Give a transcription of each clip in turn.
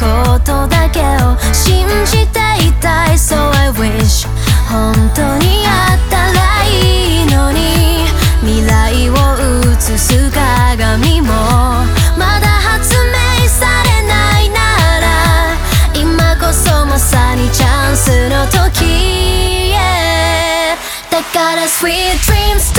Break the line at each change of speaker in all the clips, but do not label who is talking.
ことだけを信じていたい。So I wish 本当にあったらいいのに。未来を映す鏡もまだ発明されないなら。今こそまさにチャンスの時、yeah、だから Sweet dreams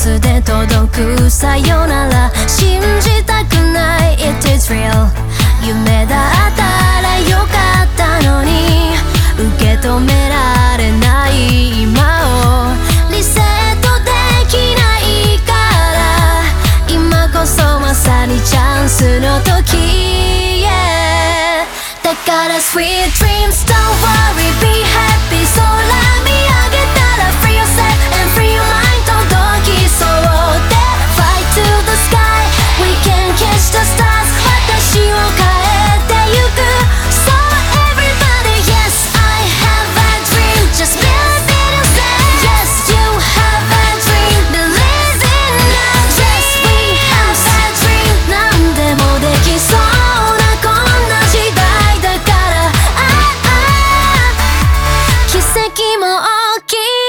つで届く。さよなら。信じたくない。It is real 夢だったらよかったのに。受け止められない今を。リセットできないから。今こそまさにチャンスの時、yeah、だから Sweet dreams 奇跡も大きい